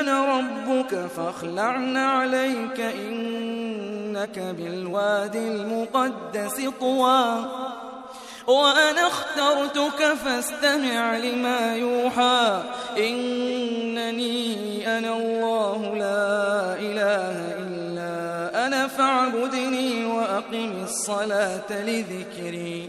أنا ربك فاخلعن عليك إنك بالوادي المقدس طوى. وأنا اخترتك فاستمع لما يوحى. إنني أنا الله لا إله إلا أنا فاعبدني وأقم الصلاة لذكري.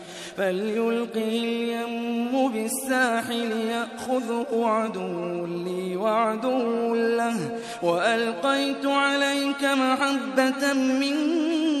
فليلقه اليم بالساحل يأخذه عدو لي وعدو له وألقيت عليك محبة مني.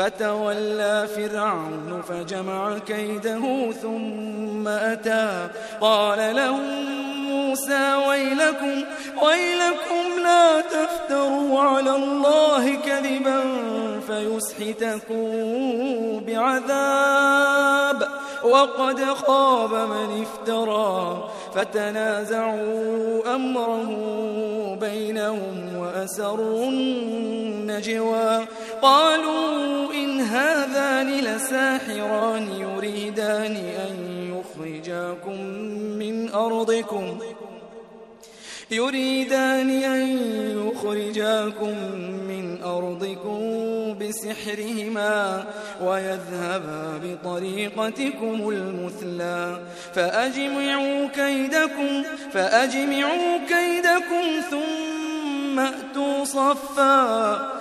فتولى فرعون فجمع كيده ثم أتى. قال لهم موسى ويلكم ويلكم لا تفتروا على الله كذبا فيسحتكم بعذاب. وقد خاب من افترى فتنازعوا أمره بينهم وأسروا النجوى. قالوا إن هذان لساحران يريدان أن يخرجاكم من أرضكم. يريدان أن يخرجاكم من أرضكم بسحرهما ويذهبا بطريقتكم المثلى. فأجمعوا كيدكم فأجمعوا كيدكم ثم أتوا صفا.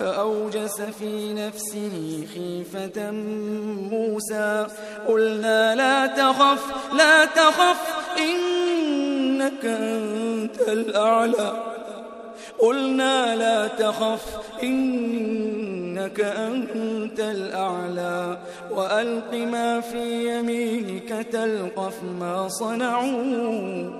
فأوجس في نفسه خيفة موسى. قلنا لا تخف لا تخف إنك أنت الأعلى. قلنا لا تخف إنك أنت الأعلى. وألق ما في يمينك تلقف ما صنعوا.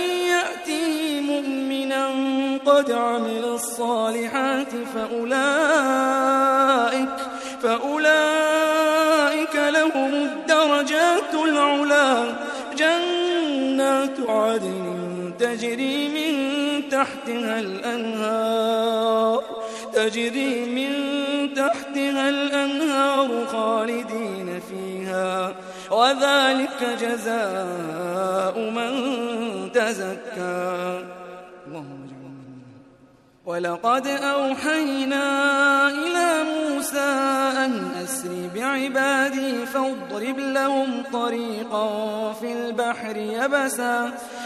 قد عمل الصالحات فأولئك فأولئك لهم الدرجات العلا. جنات عدن تجري من تحتها الأنهار تجري من تحتها الأنهار خالدين فيها. وذلك جزاء من تزكى. ولقد أوحينا إلى موسى أن أسر بعبادي فاضرب لهم طريقا في البحر يبسا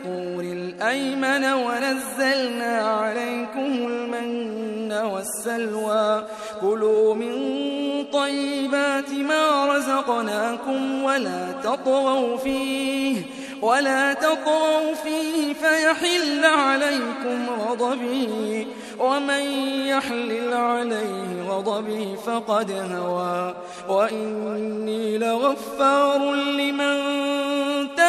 الطور الأيمن ونزلنا عليكم المن والسلوى. كلوا من طيبات ما رزقناكم ولا تطغوا فيه ولا تطغوا فيه فيحل عليكم غضبي ومن يحلل عليه غضبي فقد هوى. وإني لغفار لمن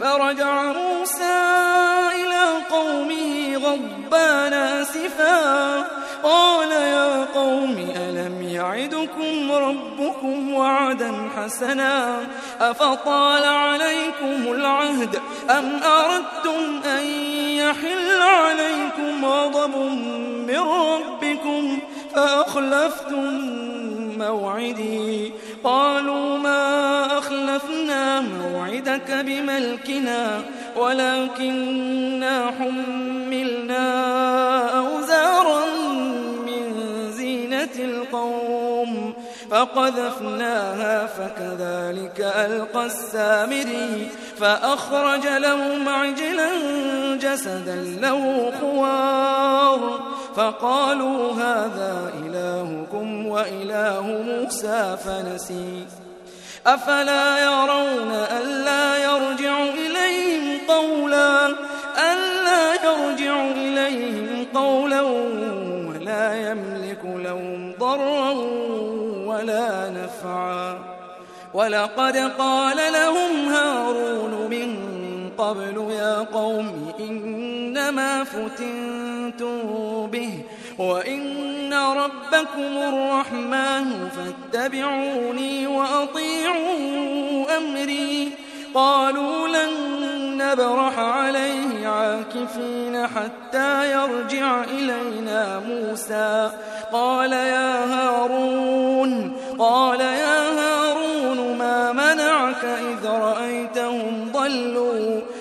فرجع موسى إلى قومه غضبان آسفا. قال يا قوم ألم يعدكم ربكم وعدا حسنا؟ أفطال عليكم العهد أم أردتم أن يحل عليكم غضب من ربكم؟ فأخلفتم موعدي. قالوا ما أخلفنا موعدك بملكنا ولكننا حملنا أوزارا من زينة القوم فقذفناها فكذلك ألقى السامري فأخرج لهم عجلا جسدا له خوار. فقالوا هذا إلهكم وإله موسى فنسي. أفلا يرون ألا يرجع إليهم قولا؟ ألا يرجع إليهم قولا ولا يملك لهم ضرا ولا نفعا؟ ولقد قال لهم هارون من قبل يا قوم إنما فتنتم به وإن ربكم الرحمن فاتبعوني وأطيعوا أمري قالوا لن نبرح عليه عاكفين حتى يرجع إلينا موسى قال يا هارون قال يا هارون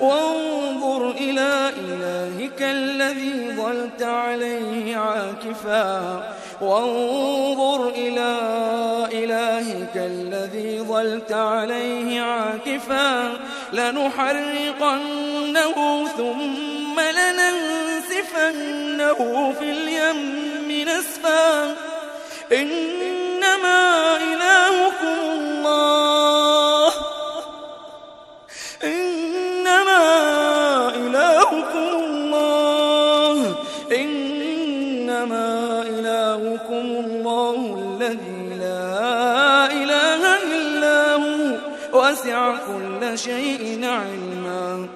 وانظر إلى إلهك الذي ظلت عليه عاكفا. وانظر إلى إلهك الذي ظلت عليه عاكفا. لنحرقنه ثم لننسفنه في اليم نسفا. إنما إلهكم كل شيء علما.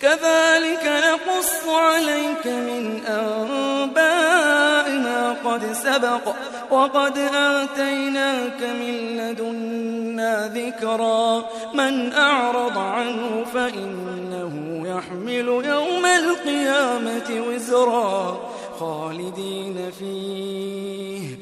كذلك نقص عليك من أنباء ما قد سبق وقد آتيناك من لدنا ذكرا. من أعرض عنه فإنه يحمل يوم القيامة وزرا خالدين فيه.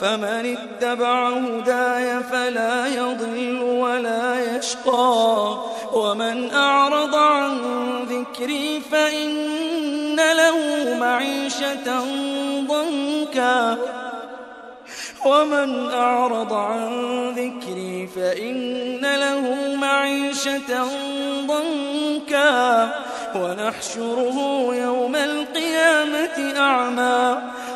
فمن اتبع هداي فلا يضل ولا يشقى. ومن أعرض عن ذكري فإن له معيشة ضنكا. ومن أعرض عن ذكري فإن له معيشة ضنكا. ونحشره يوم القيامة أعمى.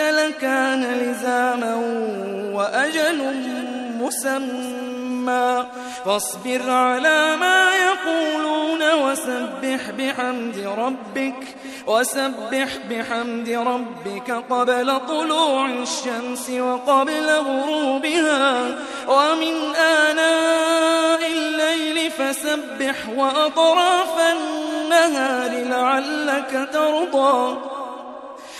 لكان لزاما وأجل مسمى. فاصبر على ما يقولون وسبح بحمد ربك وسبح بحمد ربك قبل طلوع الشمس وقبل غروبها. ومن آناء الليل فسبح وأطراف النهار لعلك ترضى.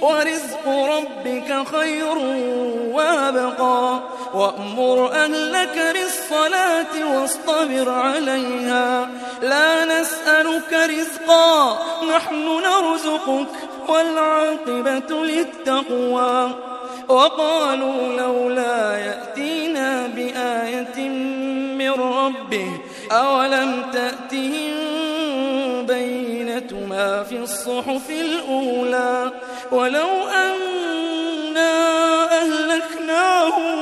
ورزق ربك خير وأبقى. وأمر أهلك بالصلاة واصطبر عليها. لا نسألك رزقا نحن نرزقك والعاقبة للتقوى. وقالوا لولا يأتينا بآية من ربه أولم تأتهم في الصحف الأولى ولو أنا أهلكناهم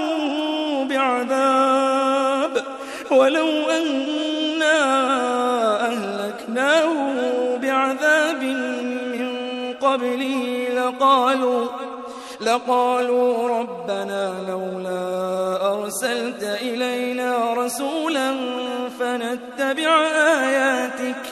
بعذاب ولو أنا أهلكناهم بعذاب من قبله لقالوا لقالوا ربنا لولا أرسلت إلينا رسولا فنتبع آياتك